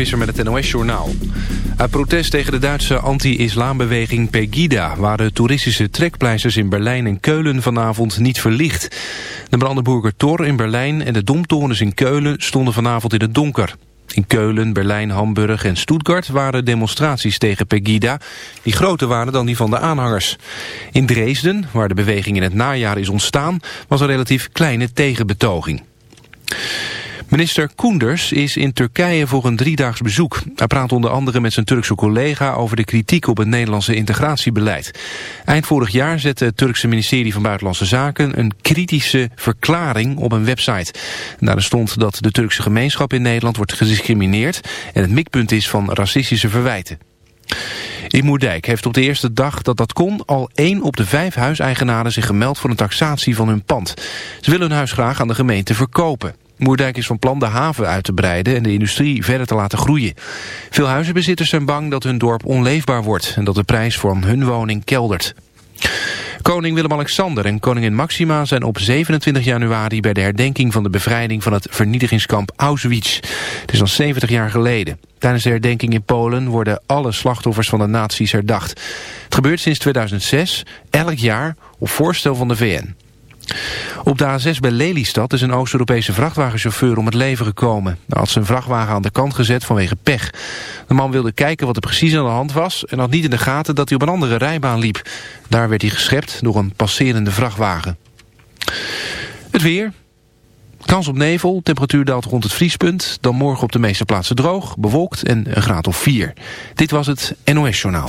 Visser met het NOS-journaal. Uit protest tegen de Duitse anti-islambeweging Pegida... waren toeristische trekpleisters in Berlijn en Keulen vanavond niet verlicht. De Brandenburger Tor in Berlijn en de Domtorens in Keulen stonden vanavond in het donker. In Keulen, Berlijn, Hamburg en Stuttgart waren demonstraties tegen Pegida... die groter waren dan die van de aanhangers. In Dresden, waar de beweging in het najaar is ontstaan... was een relatief kleine tegenbetoging. Minister Koenders is in Turkije voor een driedaags bezoek. Hij praat onder andere met zijn Turkse collega over de kritiek op het Nederlandse integratiebeleid. Eind vorig jaar zette het Turkse ministerie van Buitenlandse Zaken een kritische verklaring op een website. Daarin stond dat de Turkse gemeenschap in Nederland wordt gediscrimineerd en het mikpunt is van racistische verwijten. In Moerdijk heeft op de eerste dag dat dat kon... al één op de vijf huiseigenaren zich gemeld voor een taxatie van hun pand. Ze willen hun huis graag aan de gemeente verkopen. Moerdijk is van plan de haven uit te breiden en de industrie verder te laten groeien. Veel huizenbezitters zijn bang dat hun dorp onleefbaar wordt en dat de prijs van hun woning keldert. Koning Willem-Alexander en koningin Maxima zijn op 27 januari bij de herdenking van de bevrijding van het vernietigingskamp Auschwitz. Het is al 70 jaar geleden. Tijdens de herdenking in Polen worden alle slachtoffers van de nazi's herdacht. Het gebeurt sinds 2006, elk jaar, op voorstel van de VN. Op de A6 bij Lelystad is een Oost-Europese vrachtwagenchauffeur om het leven gekomen. Hij had zijn vrachtwagen aan de kant gezet vanwege pech. De man wilde kijken wat er precies aan de hand was... en had niet in de gaten dat hij op een andere rijbaan liep. Daar werd hij geschept door een passerende vrachtwagen. Het weer. Kans op nevel, temperatuur daalt rond het vriespunt. Dan morgen op de meeste plaatsen droog, bewolkt en een graad of 4. Dit was het NOS Journaal.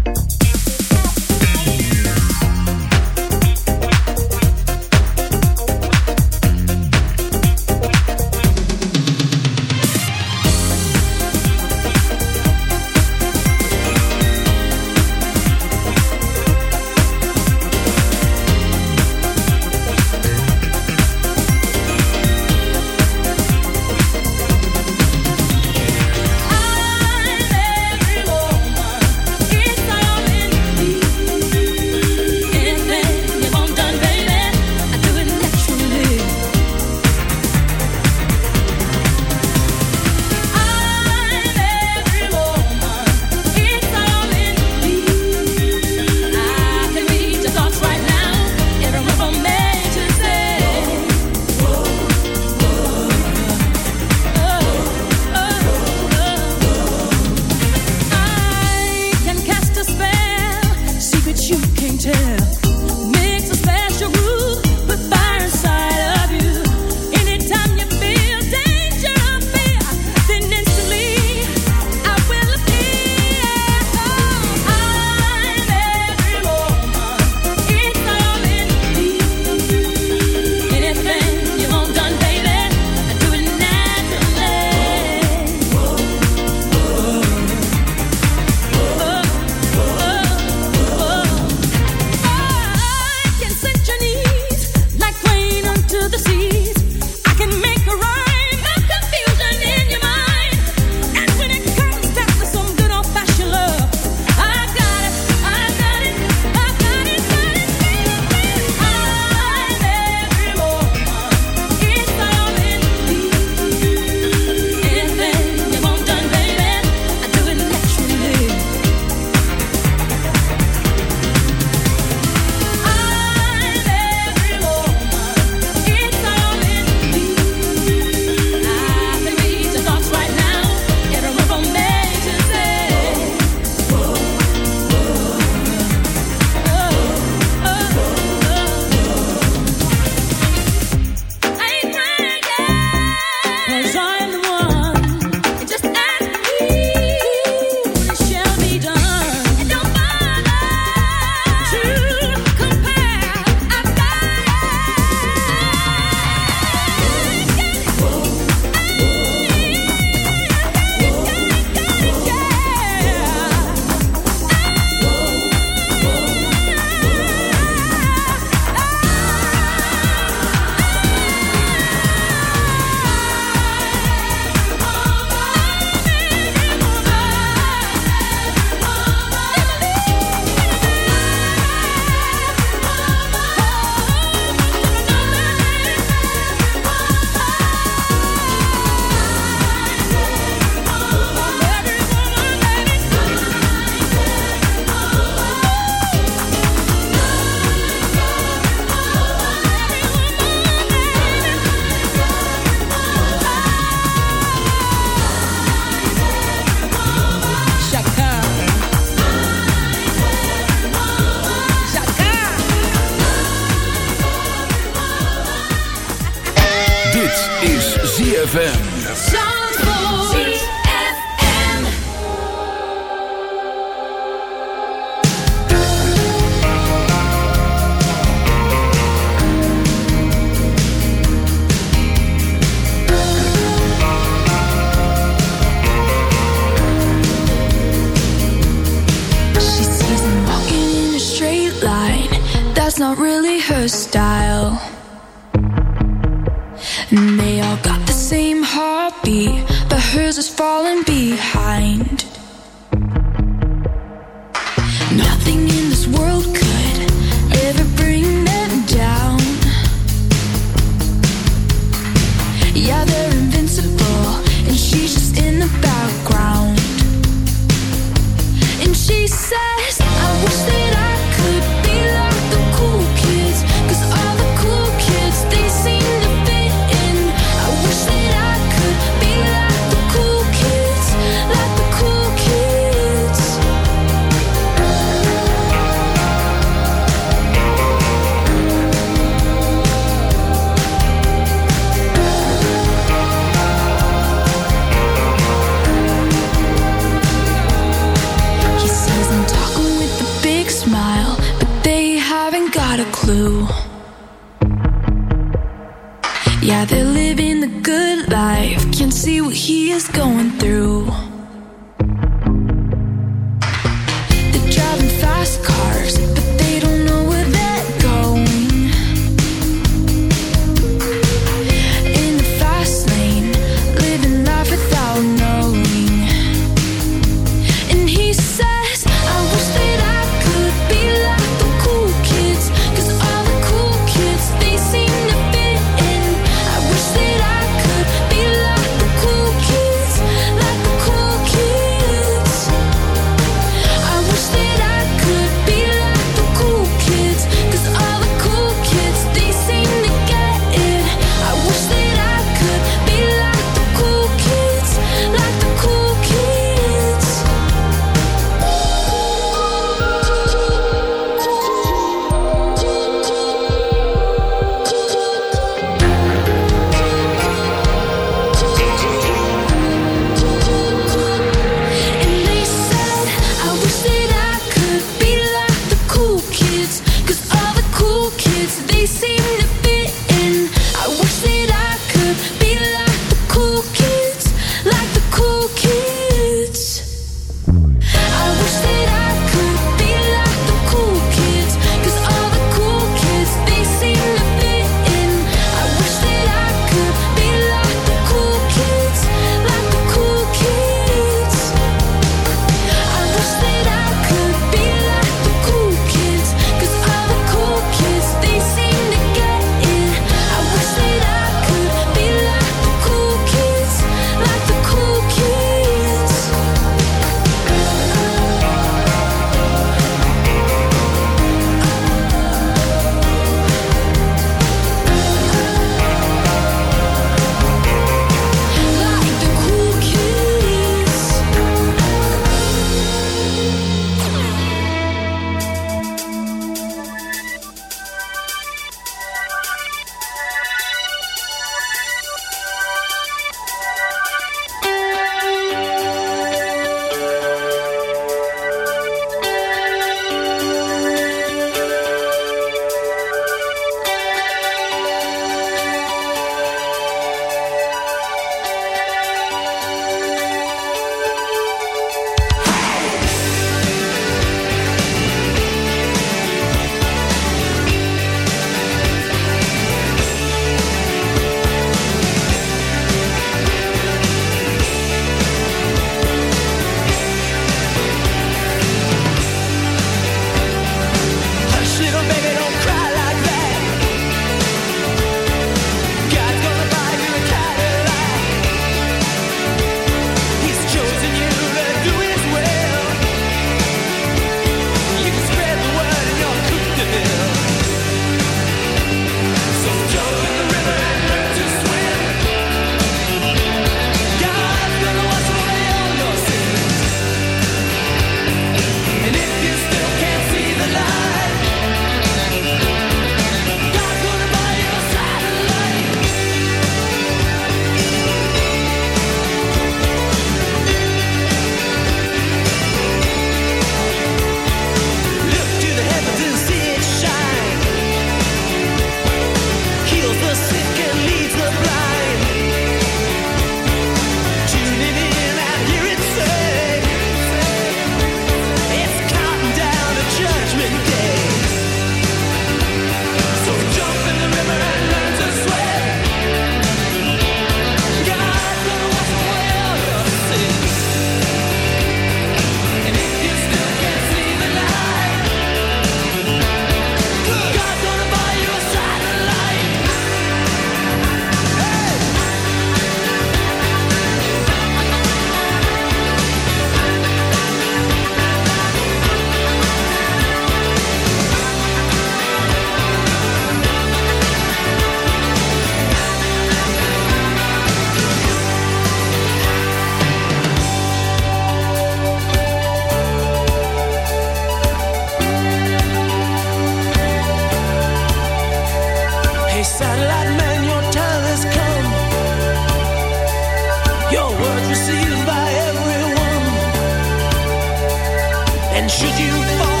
Should you fall,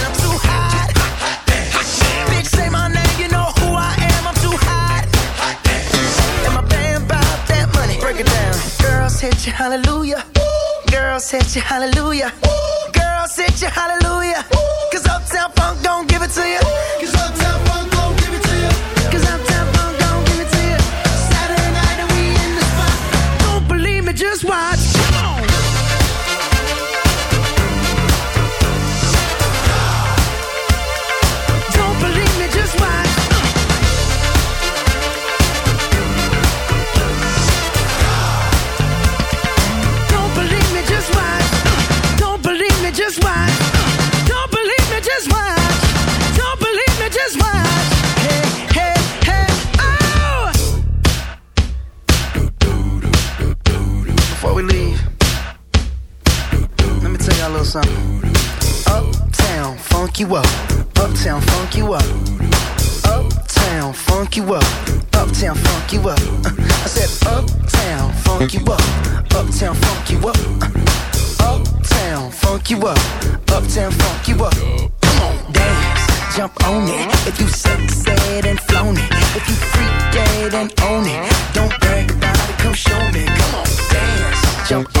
hallelujah. girl said hit you hallelujah. girl said hit you hallelujah. Cause Uptown Funk don't give it to you. Cause Uptown Funk little something. Uptown, funk you up. Uptown, funk you up. Uptown, funk you up. Uptown, funk you up. I said, Uptown, funk you up. Uptown, funk you up. Uptown, funk you up. Uptown, funk you up. Come on, dance, jump on it. If you sexed and flown it, if you freak freaked and own it, don't brag about it. Come show me. Come on, dance, jump on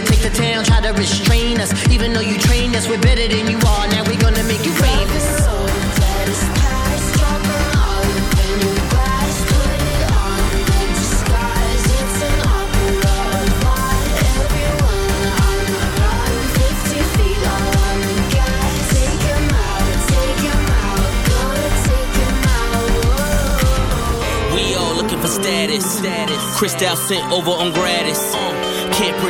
To take the town. Try to restrain us, even though you train us. We're better than you are. Now we're gonna make you famous. We all looking for status. Crystal sent over on gratis. Uh, can't